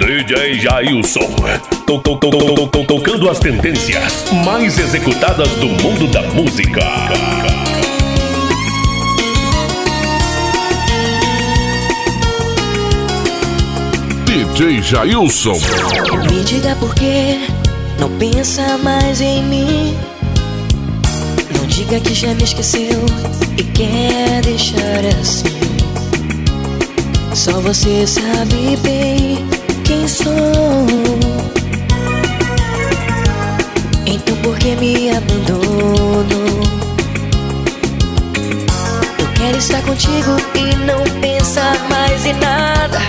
DJ Jailson. To, to, to, to, to, tocando as tendências mais executadas do mundo da música. DJ Jailson. Me diga por que não pensa mais em mim. Não diga que já me esqueceu e quer deixar assim. Só você sabe bem quem sou. Então por que me abandonou? Eu quero estar contigo e não pensar mais em nada.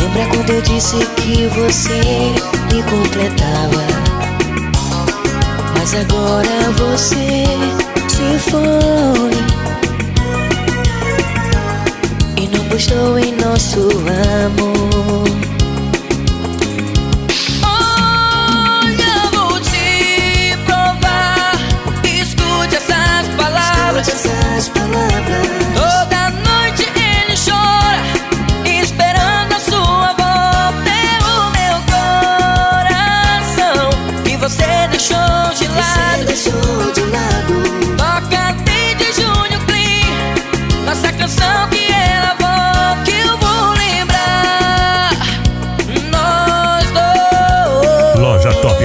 Lembra quando eu disse que você me completava? Mas agora você se foi e não gostou em nosso amor.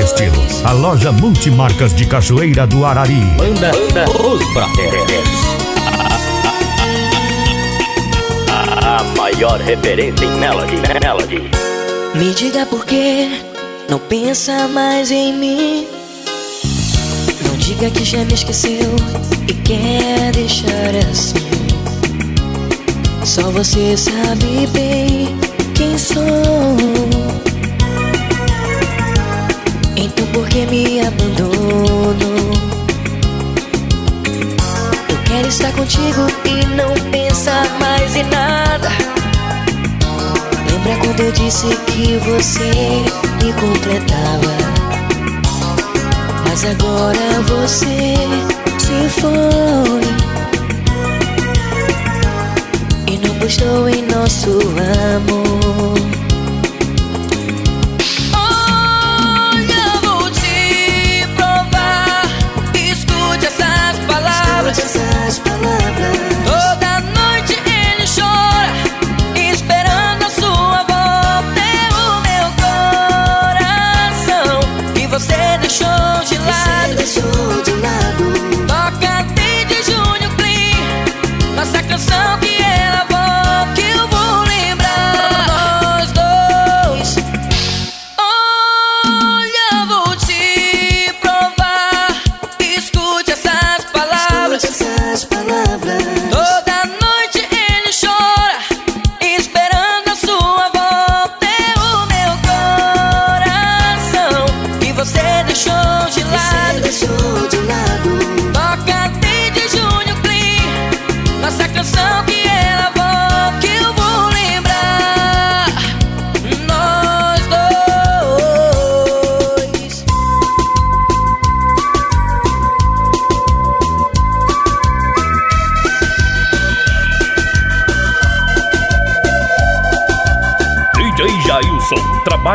Estilos, a loja multimarcas de Cachoeira do Arari. Banda, banda Os Brothers. A maior referência em Melody. Melody. Me diga por que não pensa mais em mim. Não diga que já me esqueceu e quer deixar assim. Só você sabe bem quem sou. Então por que me abandonou? Eu quero estar contigo e não pensar mais em nada. Lembra quando eu disse que você me completava? Mas agora você se foi e não gostou em nosso amor.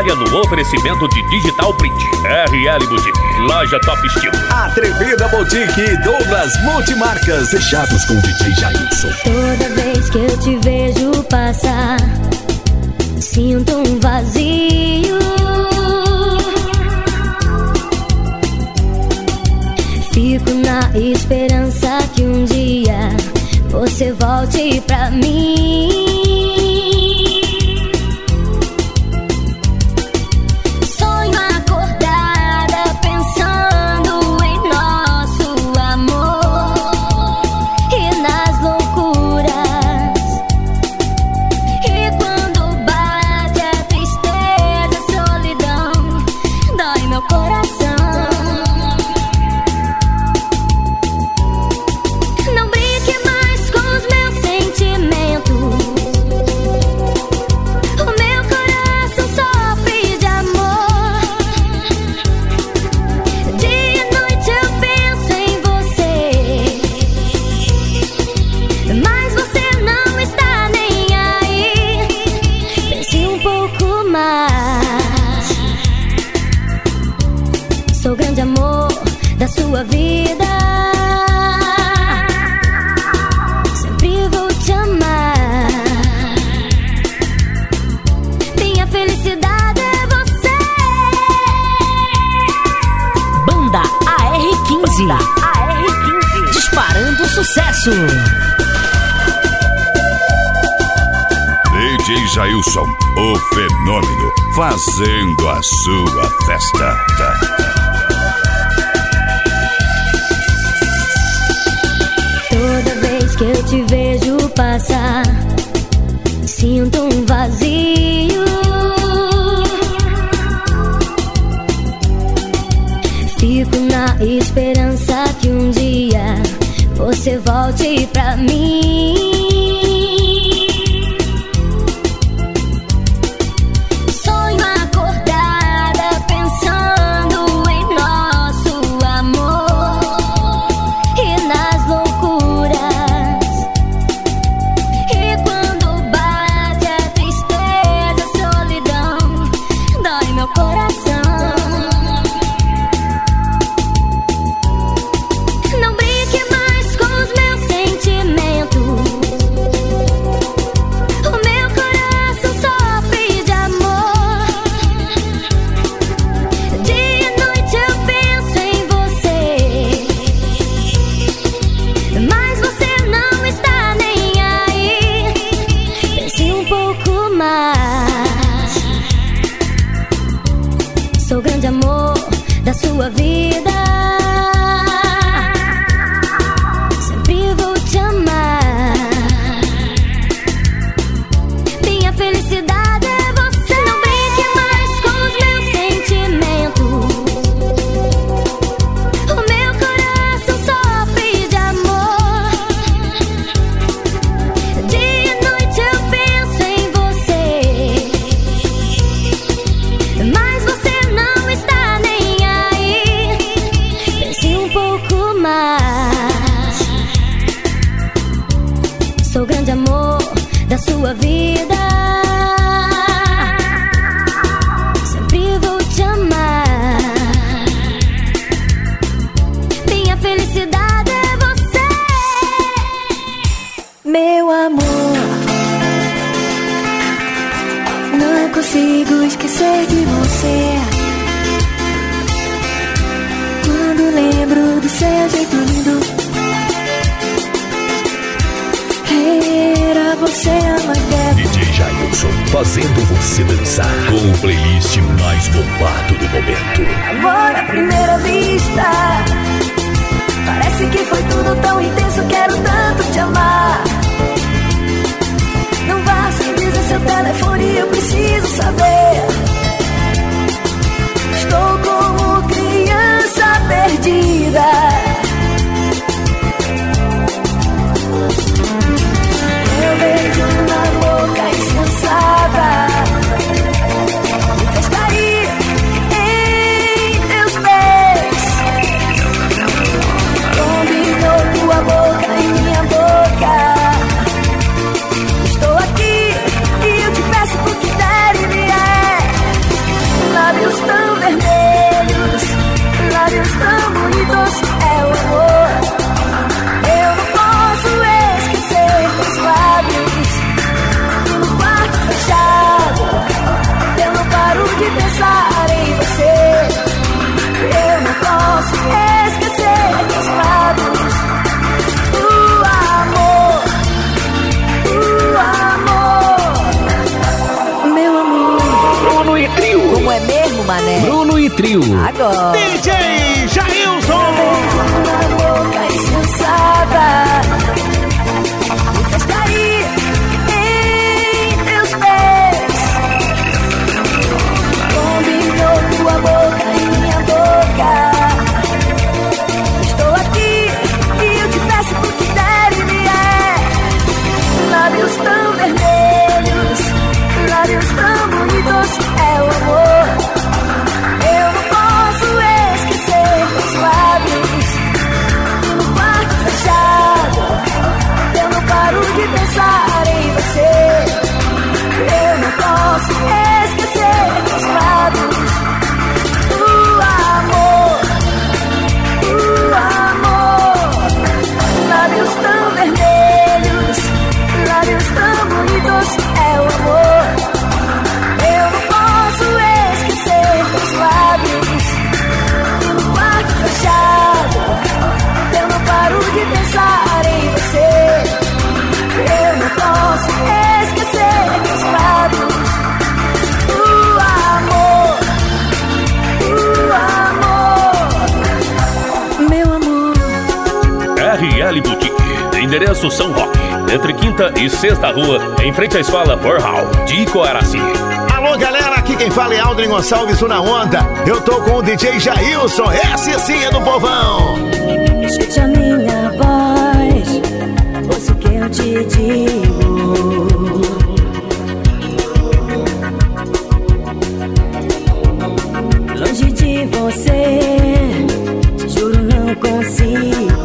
Trabalha no oferecimento de Digital Print, RL Boutique, Loja Top Estilo. Atrevida Boutique Douglas Multimarcas. Fechados com o DJ Jailson. Toda vez que eu te vejo passar, sinto um vazio. Fico na esperança que um dia você volte pra mim. Frente à Escola Forral de Coaraci. Alô, galera, aqui quem fala é Aldrin Gonçalves, na onda. Eu tô com o DJ Jailson, essa sim é do povão. Escute a minha voz, ouça o que eu te digo. Longe de você, te juro não consigo.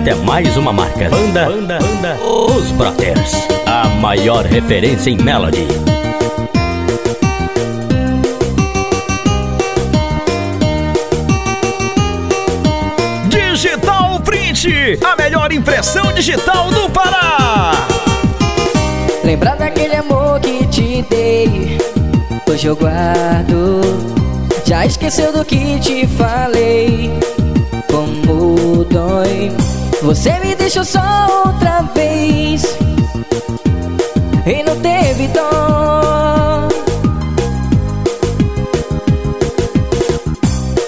Esta é mais uma marca. Banda, banda, banda. Os Brothers. A maior referência em Melody. Digital Print. A melhor impressão digital do Pará. Lembra daquele amor que te dei. Hoje eu guardo. Já esqueceu do que te falei? Como dói. Você me deixou só outra vez. E não teve dó.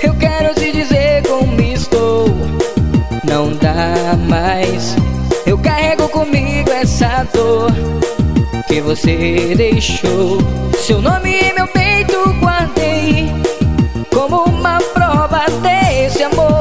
Eu quero te dizer como estou. Não dá mais. Eu carrego comigo essa dor Que você deixou. Seu nome em meu peito guardei Como uma prova desse amor.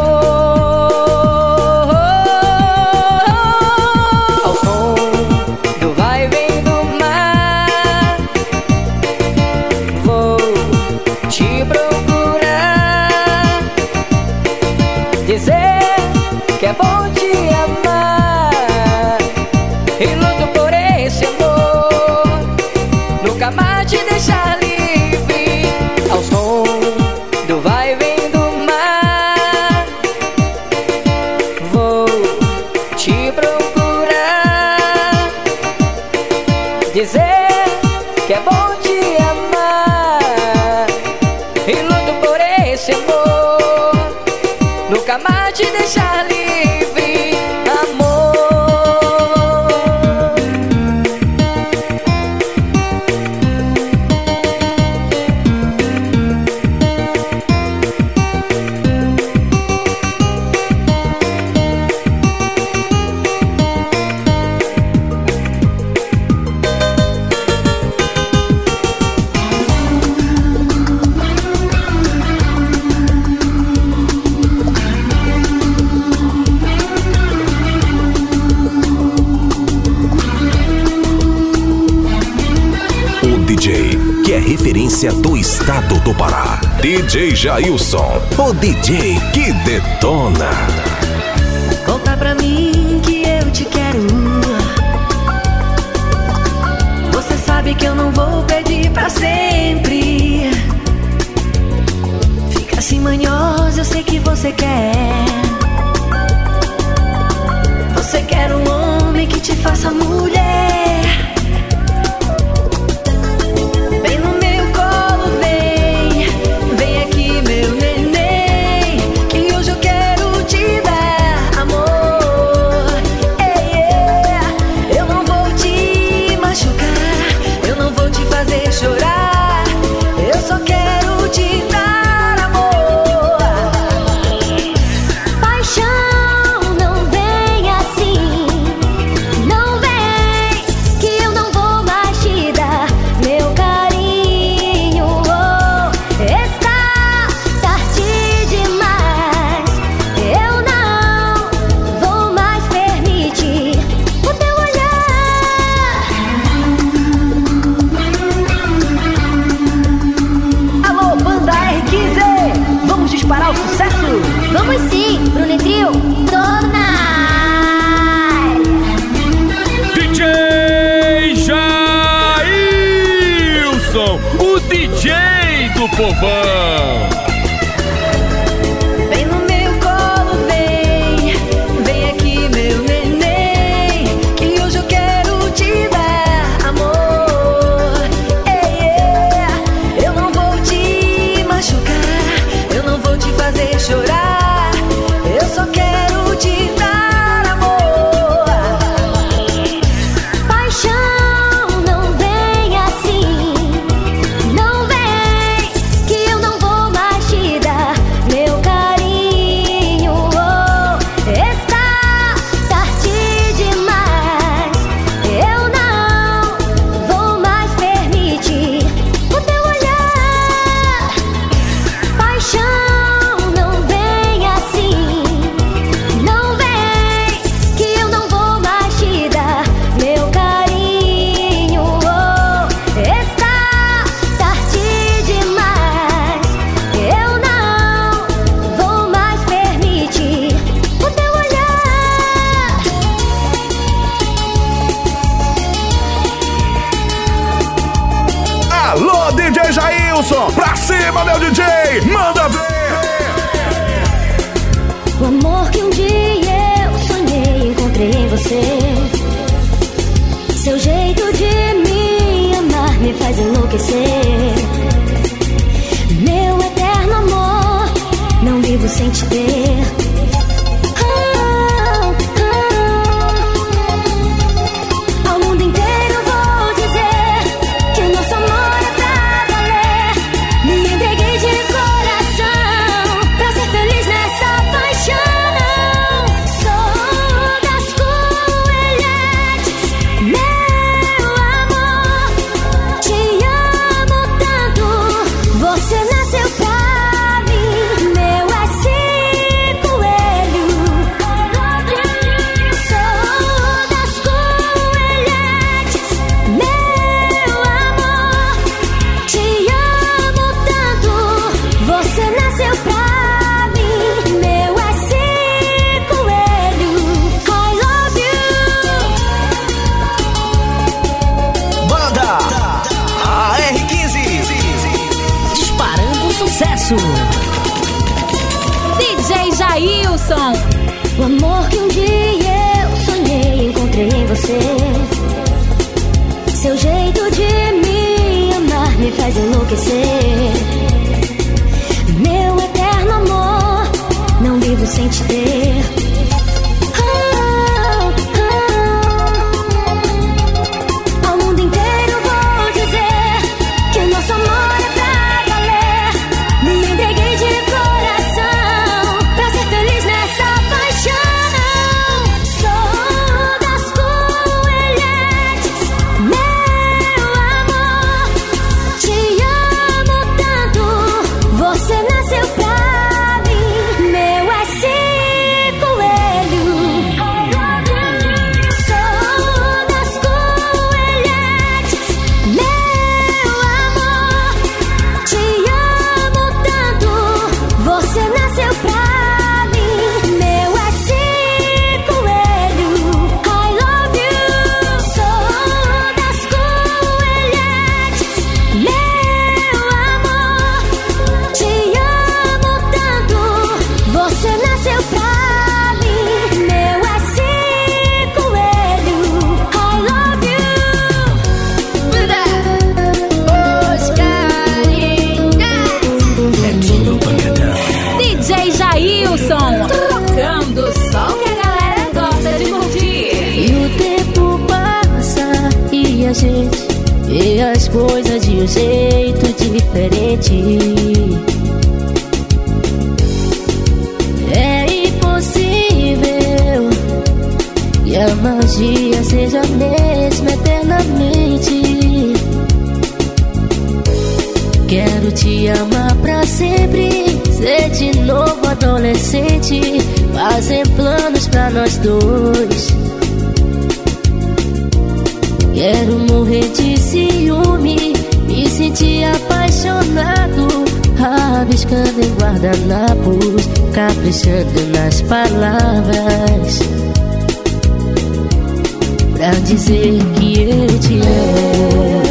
do Pará. DJ Jailson, o DJ que detona. Conta pra mim que eu te quero. Você sabe que eu não vou pedir pra sempre. Fica assim manhosa, eu sei que você quer. Você quer um homem que te faça mulher. Jailson. O amor que um dia eu sonhei, encontrei em você. Seu jeito de me amar me faz enlouquecer. Meu eterno amor, não vivo sem te ter. Diferente. É impossível que a magia seja a mesma eternamente. Quero te amar pra sempre, ser de novo adolescente, fazer planos pra nós dois. Quero morrer de ciúme, me sentir apaixonado, rabiscando em guardanapos, caprichando nas palavras. Pra dizer que eu te amo.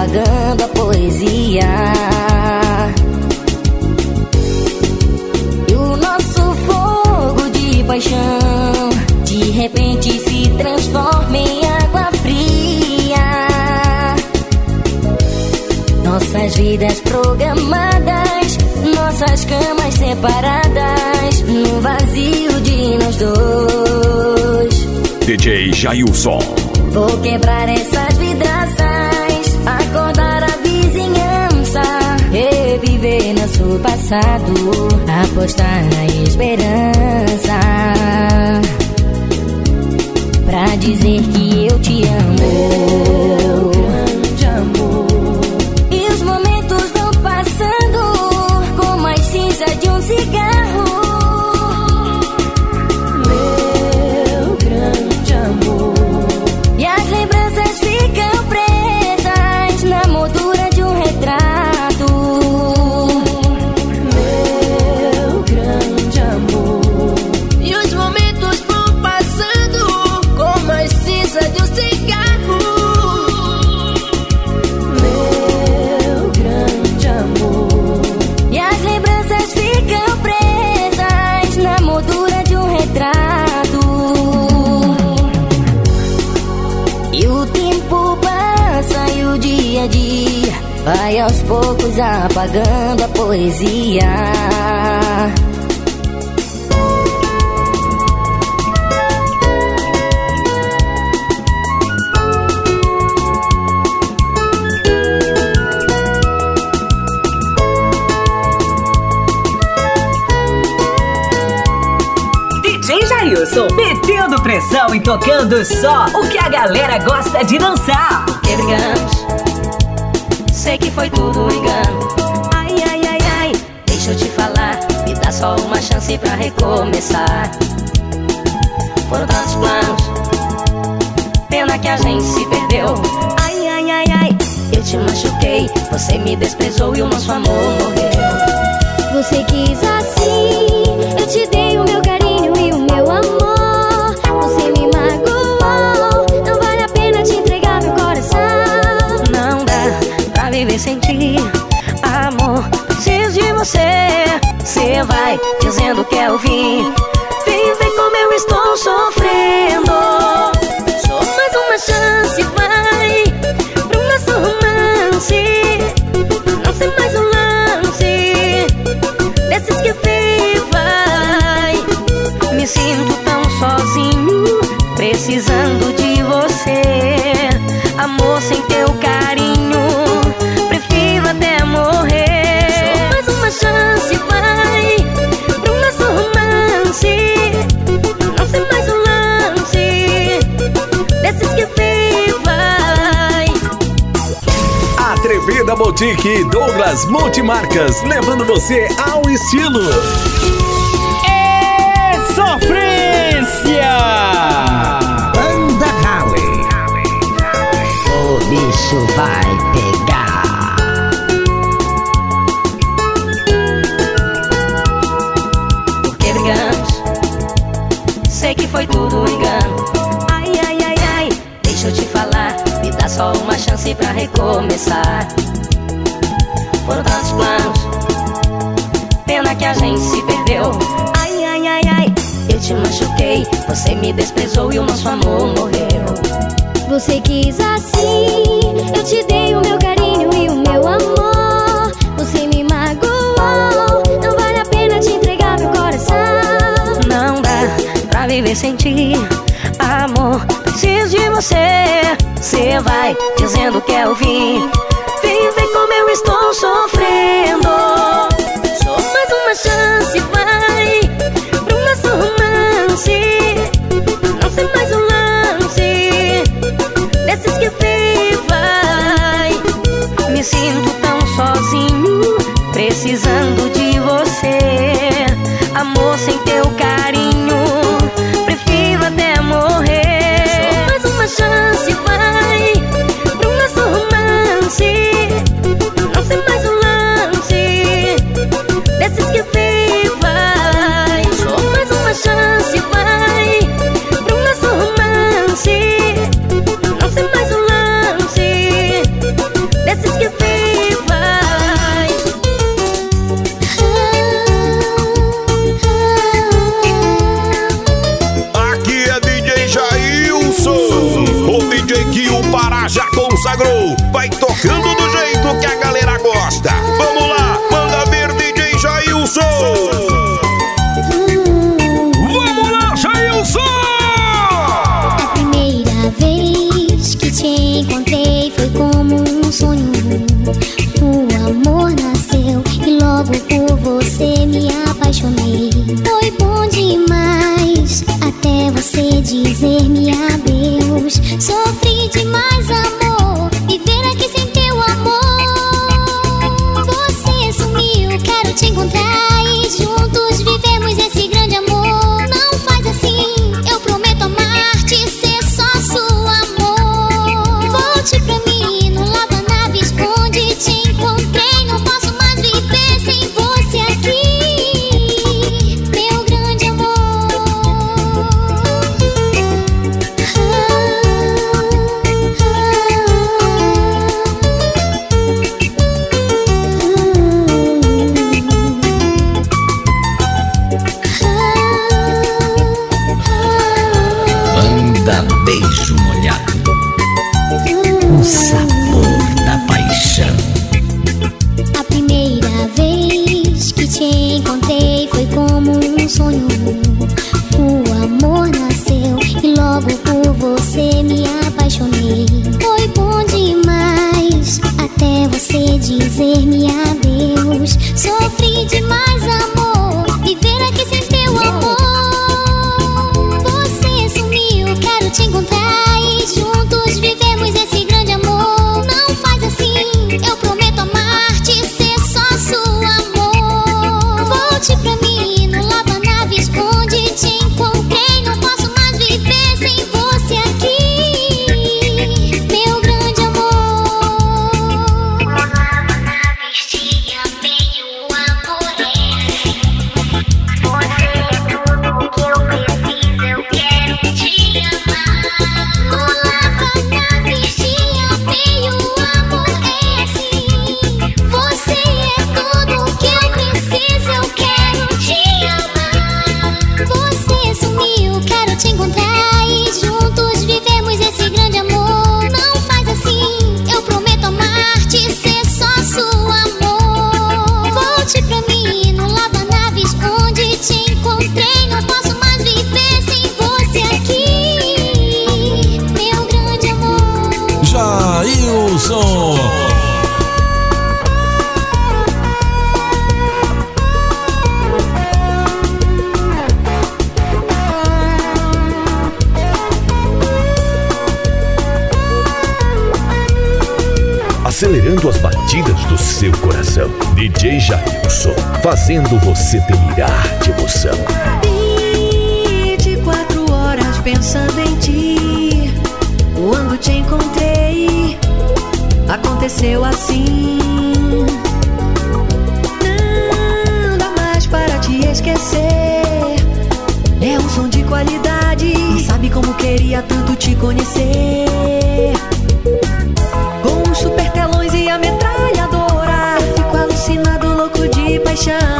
Poucos apagando a poesia. E o nosso fogo de paixão de repente se transforma em água fria. Nossas vidas programadas, nossas camas separadas, no vazio de nós dois. DJ Jailson. Vou quebrar essas vidraças, vizinhança, reviver nosso passado, apostar na esperança. Pra dizer que eu te amo. Vai aos poucos apagando a poesia. DJ Jailson, metendo pressão e tocando só o que a galera gosta de dançar. que brigamos sei que foi tudo engano. Ai, ai, ai, ai, deixa eu te falar. Me dá só uma chance pra recomeçar. Foram tantos planos, pena que a gente se perdeu. Ai, ai, ai, ai, eu te machuquei. Você me desprezou e o nosso amor morreu. Você quis assim, eu te dei o meu vai dizendo que é o fim. Vem ver como eu estou sofrendo. Só mais uma chance vai pro nosso romance. Não ser mais um lance desses que vem vai. Me sinto tão sozinho, precisando de você, amor sem da Boutique Douglas Multimarcas, levando você ao estilo. É sofrência! Anda, Cali. O bicho vai. feliz assim. Eu te dei o meu carinho e o meu amor. Você me magoou. Não vale a pena te entregar meu coração. Não dá pra viver sem ti, amor. Preciso de você. Você vai dizendo que é o fim. você dizer-me adeus. Sofri day. DJ Jailson, fazendo você delirar de emoção. 24 horas pensando em ti, quando te encontrei, aconteceu assim. Não dá mais para te esquecer, é um som de qualidade, não sabe como queria tanto te conhecer. Nation.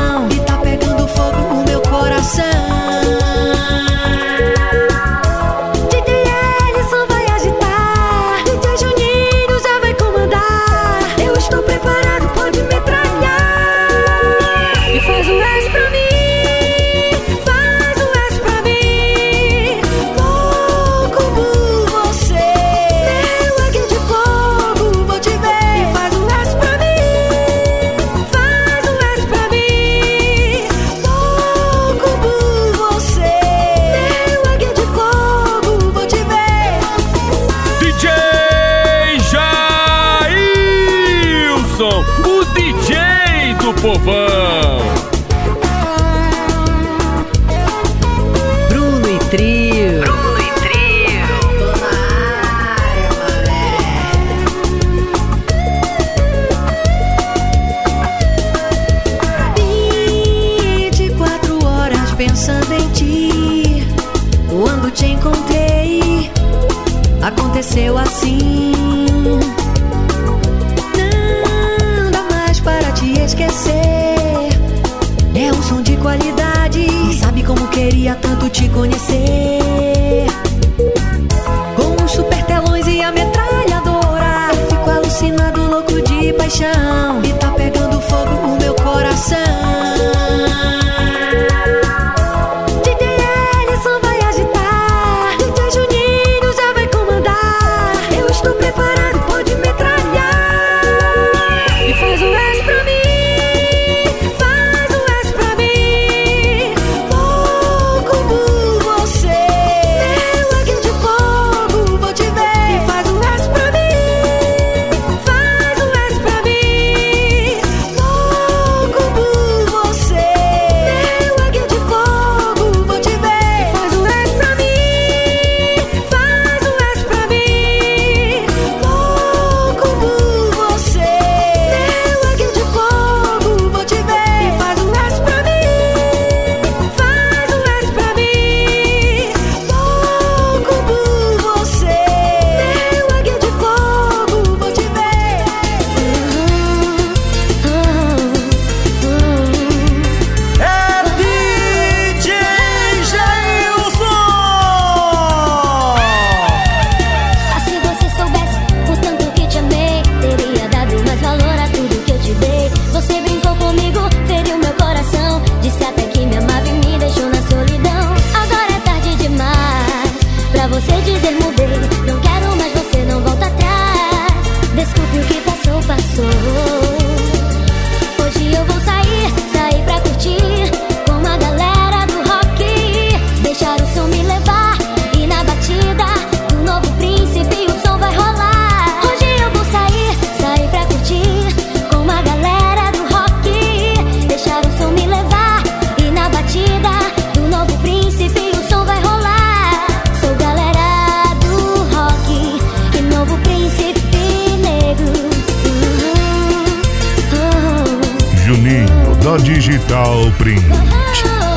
Digital Print.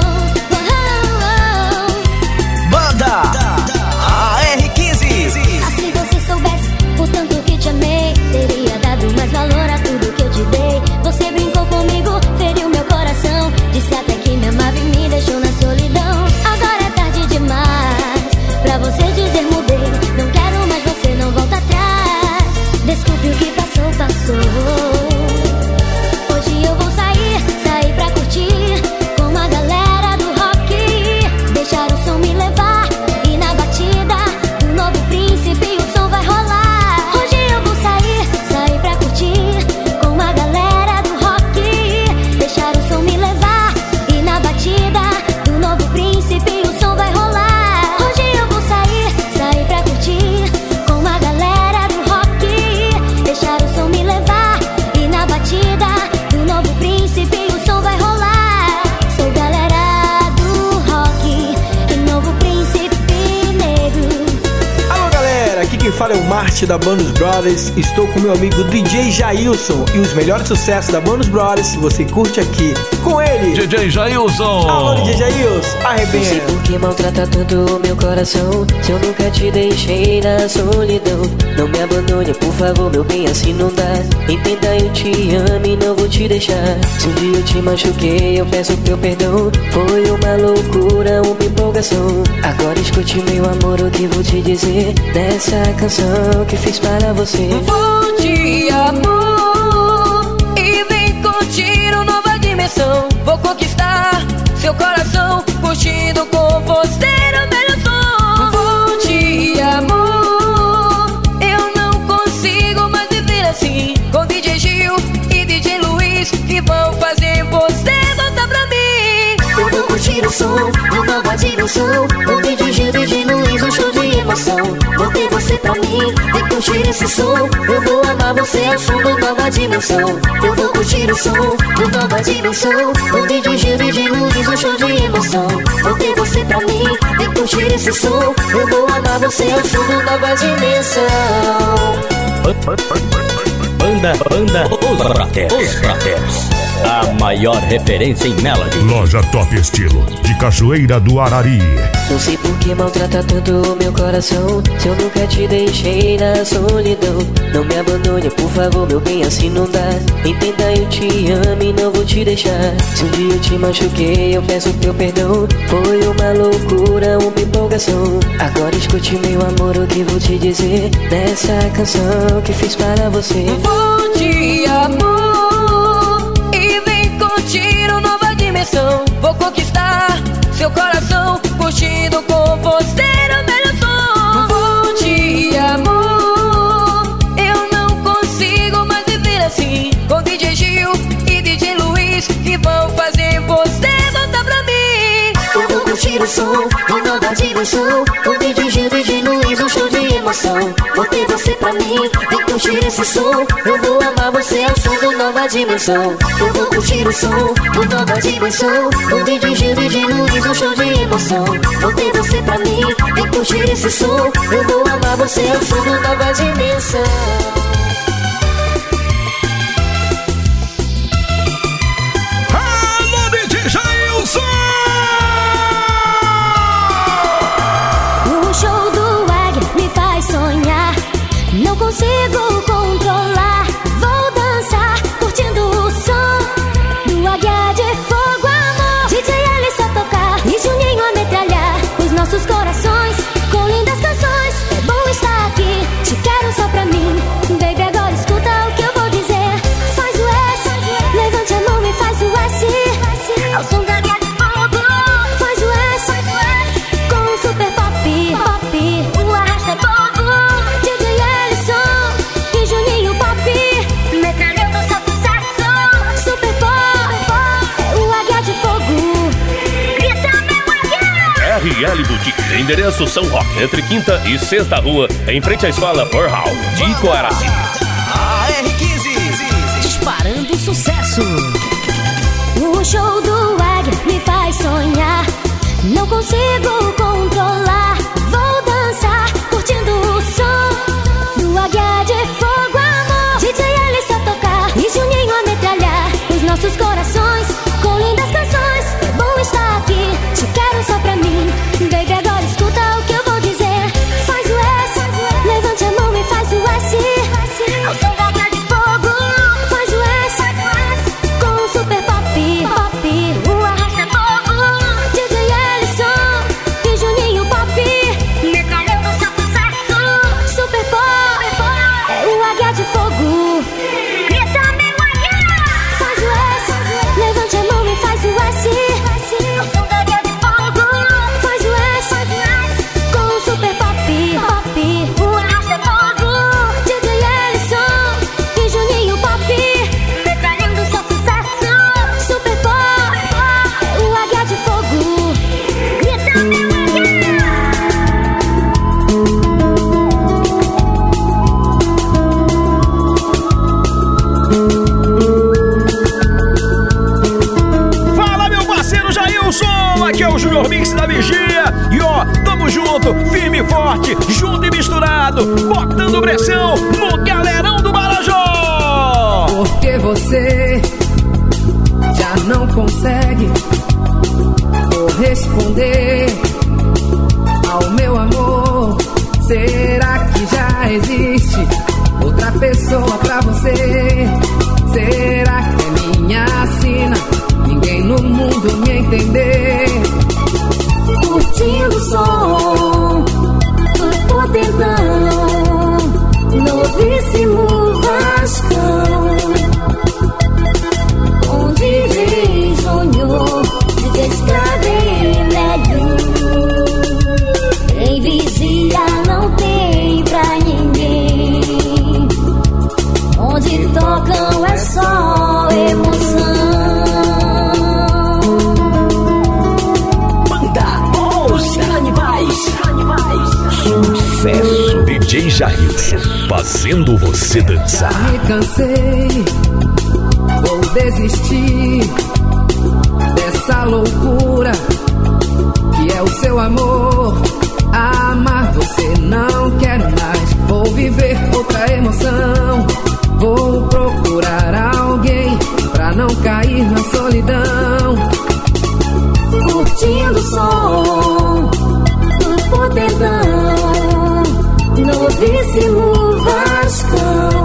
Da Bonus Brothers. Estou com meu amigo DJ Jailson e os melhores sucessos da Bonus Brothers você curte aqui com ele. DJ Jailson. Alô, DJ Jailson, Não sei arrebenta. por que maltrata tanto o meu coração Se eu nunca te deixei na solidão Não me abandone, por favor, meu bem, assim não dá Entenda, eu te amo e não vou te deixar Se um dia eu te machuquei, eu peço teu perdão Foi uma loucura, uma empolgação Agora escute, meu amor, o que vou te dizer Dessa canção que fiz para você Vou te amor e vem curtir uma nova dimensão. Vou conquistar seu coração, curtindo com você o melhor som. Vou te amor, eu não consigo mais viver assim. Com DJ Gil e DJ Luiz que vão fazer você voltar pra mim. Eu vou curtir o som, uma nova dimensão Com DJ Gil, DJ Luiz, um show de emoção pra mim, vem curtir esse som Eu vou amar você, é o som da nova dimensão Eu vou curtir o som, uma nova dimensão Com DJ Gil, DJ Luiz, um show de emoção Vou ter você pra mim, vem curtir esse som Eu vou amar você, é o som da nova dimensão Banda, banda, os Brothers. Os Brothers. A maior referência em Melody. Loja Top Estilo, de Cachoeira do Arari. Que maltrata tanto o meu coração. Se eu nunca te deixei na solidão Não me abandone, por favor, meu bem, assim não dá. Entenda, eu te amo e não vou te deixar. Se um dia eu te machuquei, eu peço teu perdão. Foi uma loucura, uma empolgação. Agora escute, meu amor, o que vou te dizer Dessa canção que fiz para você. Vou te amor e vem curtir uma nova dimensão. Vou conquistar seu coração, curtindo com você o melhor som. Vou te amor, eu não consigo mais viver assim. Com DJ Gil e DJ Luiz que vão fazer você voltar pra mim. Eu vou curtir o som, dimensão Com DJ Gil, DJ Luiz, um show de Vou ter você pra mim, vem curtir esse som. Eu vou amar você, é o som da nova dimensão. Eu vou curtir o som, uma nova dimensão. Com DJ Gil, DJ Luiz, um show de emoção. Vou ter você pra mim, vem curtir esse som. Eu vou amar você, é o som da nova dimensão Endereço São Roque, entre quinta e sexta rua, em frente à escola Burhal, de Coaraci. AR15 Disparando sucesso. O show do águia me faz sonhar. Não consigo controlar. Vou dançar, curtindo o som do águia de fogo amor. DJ só tocar e Juninho a metralhar os nossos corações ligado, botando pressão no galerão do Marajó. Porque você já não consegue corresponder ao meu amor. Será que já existe outra pessoa pra você? Será que é minha sina? Ninguém no mundo me entender. Curtindo o som novíssimo Vascão. Um DJ sonhou de melhor. Em vigia não tem pra ninguém. Onde tocam é só emoção. Banda Os Canibais. Sucesso. DJ Jailson, fazendo você dançar. Me cansei, vou desistir dessa loucura que é o seu amor. Amar você não quero mais. Vou viver outra emoção. Vou procurar alguém pra não cair na solidão. Curtindo o som do potentão, novíssimo Vascão.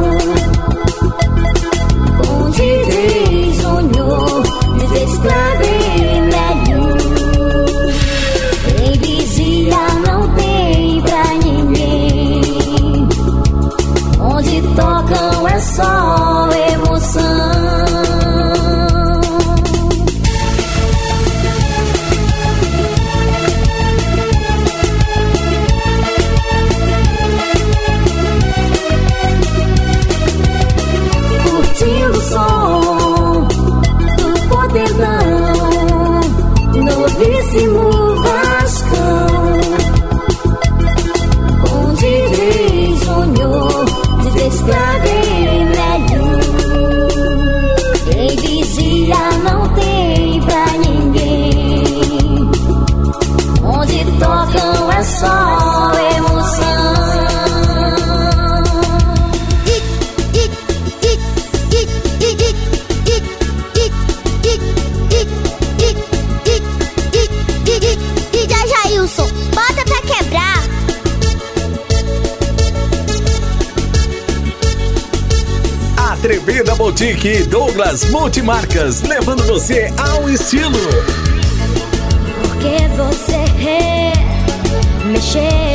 Boutique Douglas Multimarcas, levando você ao estilo. Porque você mexeu com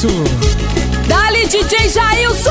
sucesso. Dali DJ Jailson!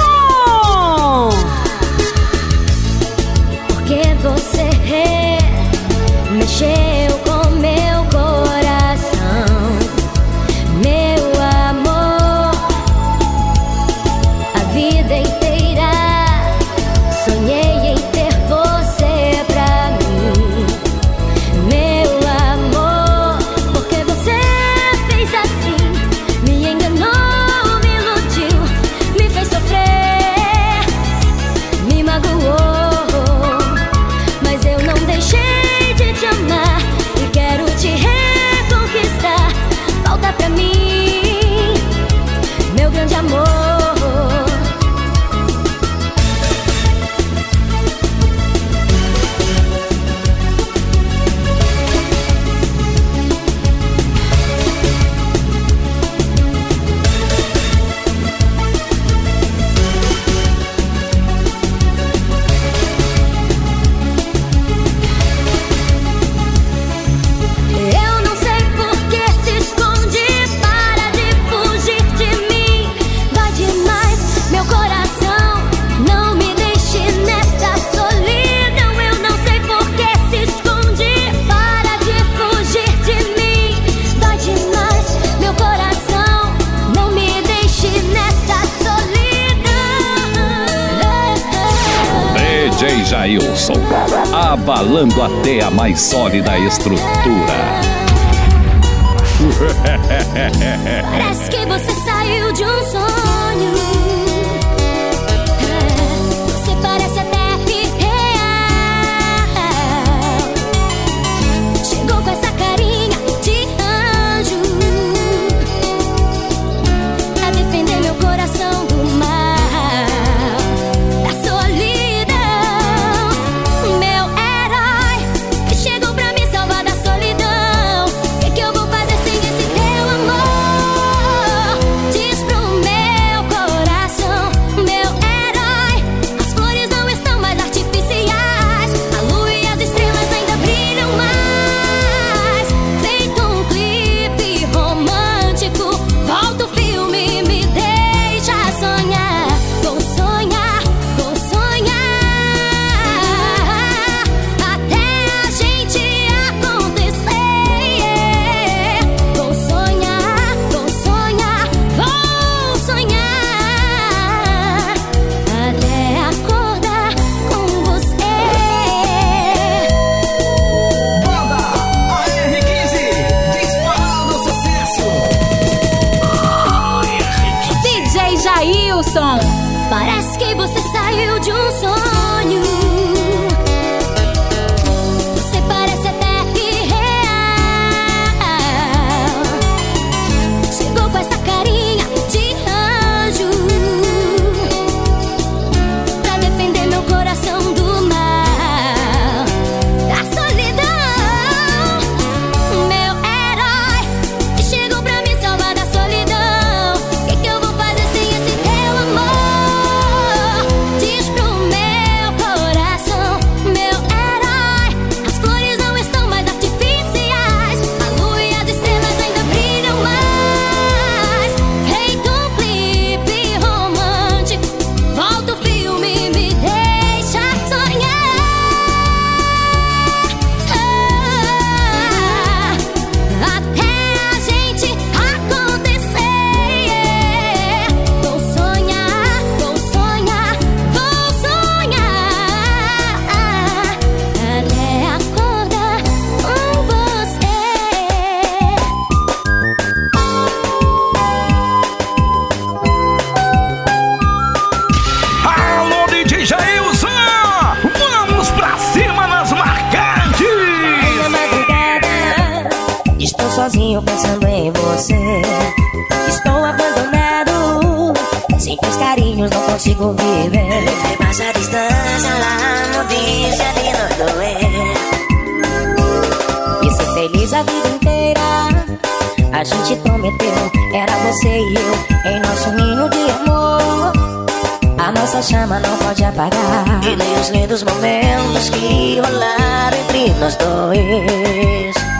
sólida estrutura. sozinho pensando em você. Estou abandonado, sem teus carinhos não consigo viver. Vai passar a distância lá no bicho ali no doer. E ser feliz a vida inteira. A gente prometeu, era você e eu em nosso ninho de amor. A nossa chama não pode apagar. E nem os lindos momentos que rolaram entre nós dois.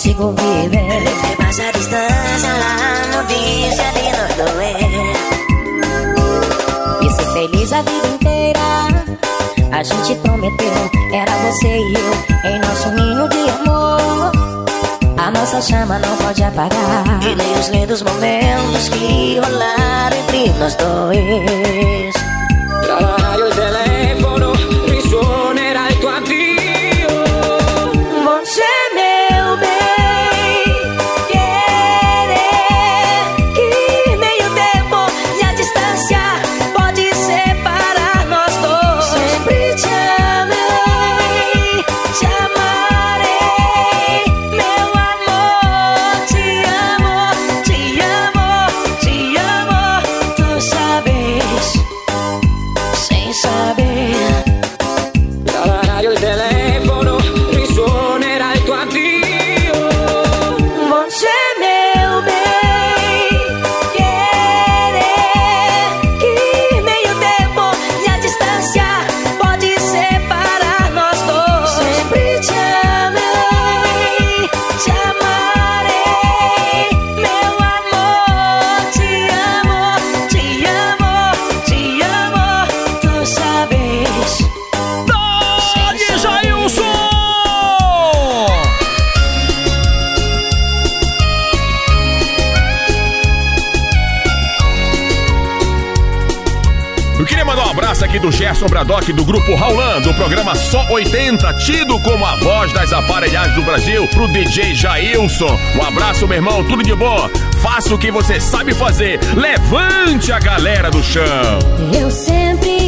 consigo viver. Mas a distância lá no bicho ali nós doer. É. E ser feliz a vida inteira. A gente prometeu, era você e eu em nosso ninho de amor. A nossa chama não pode apagar. E nem os lindos momentos que rolaram entre nós dois. grupo Raulando, o programa Só 80, tido como a voz das aparelhagens do Brasil, pro DJ Jailson. Um abraço, meu irmão, tudo de boa. Faça o que você sabe fazer. Levante a galera do chão. Eu sempre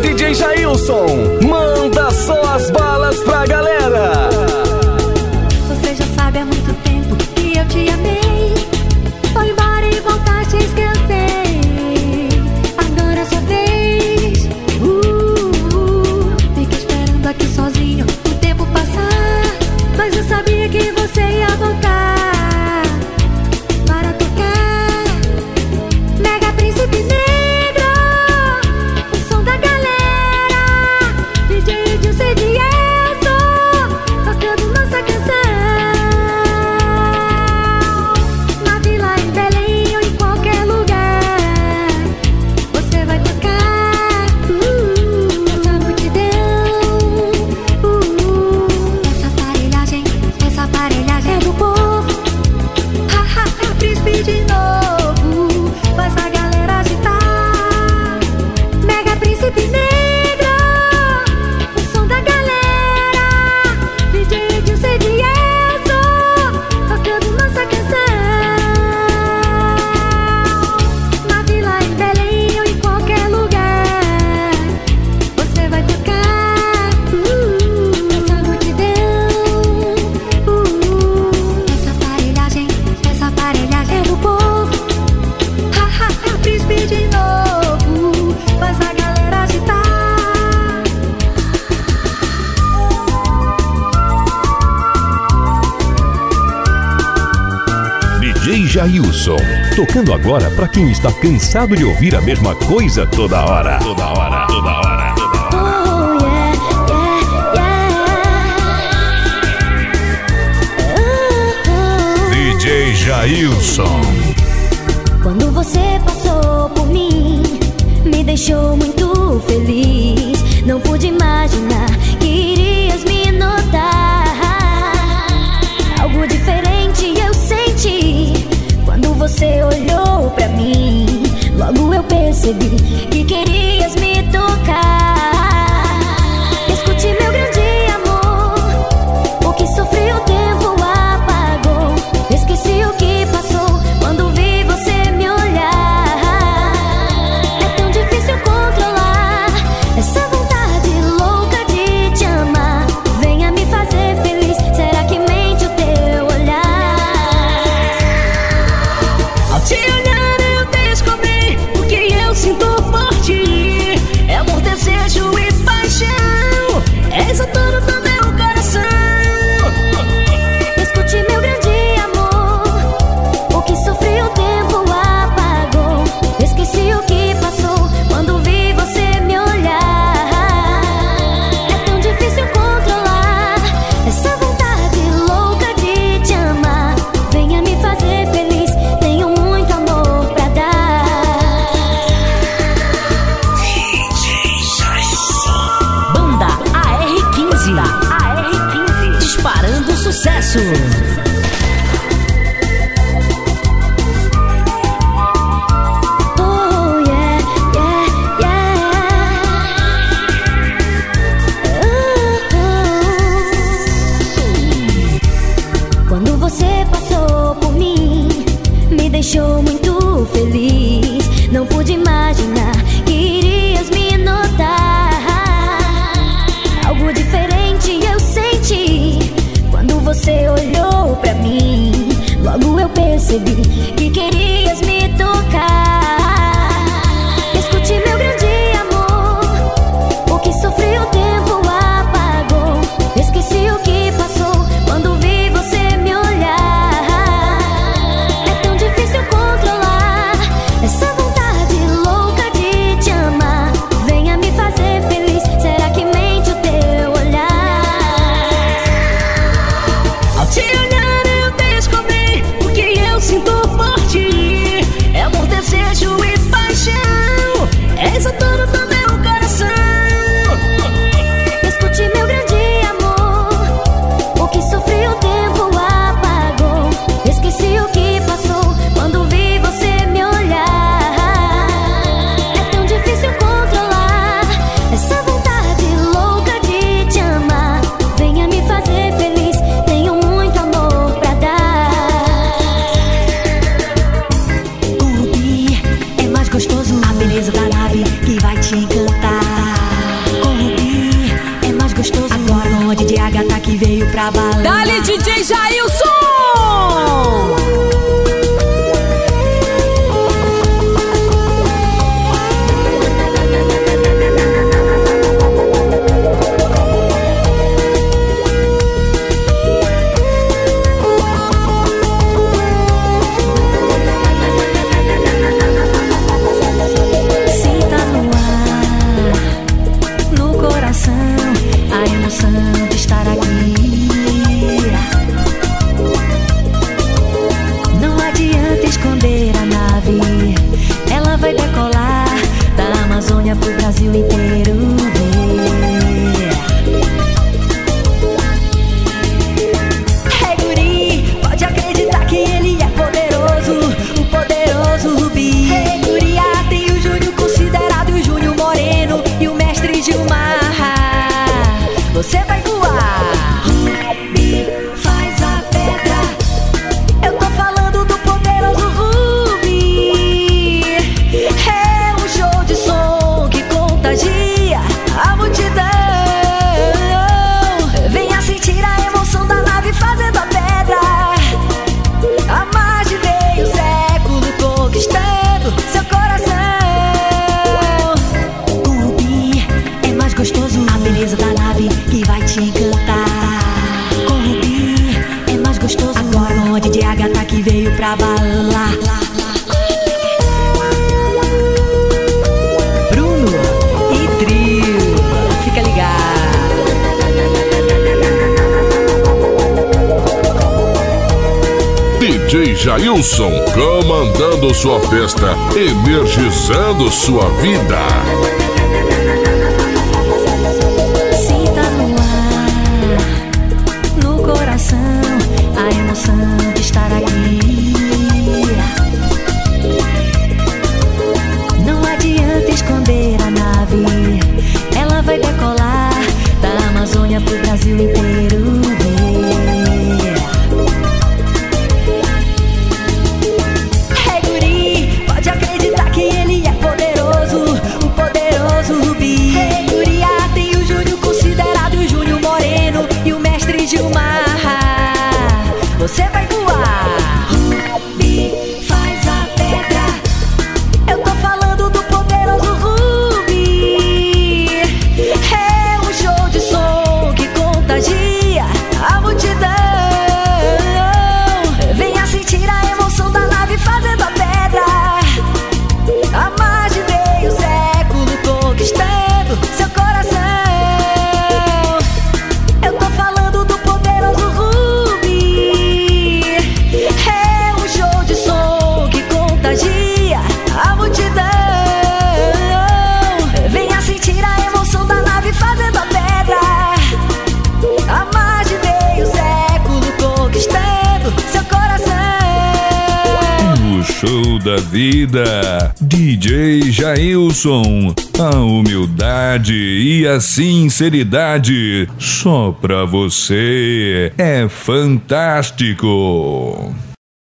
DJ Jailson. Manda só as balas pra galera. Você já sabe há muito tempo que eu te amei. Tocando agora para quem está cansado de ouvir a mesma coisa toda hora. Toda hora, toda hora. DJ oh, Jailson. Quando você passou por mim, me deixou muito feliz. Não pude imaginar você olhou pra mim, logo eu percebi que querias me Jailson, comandando sua festa, energizando sua vida. Wilson, a humildade e a sinceridade só pra você é fantástico.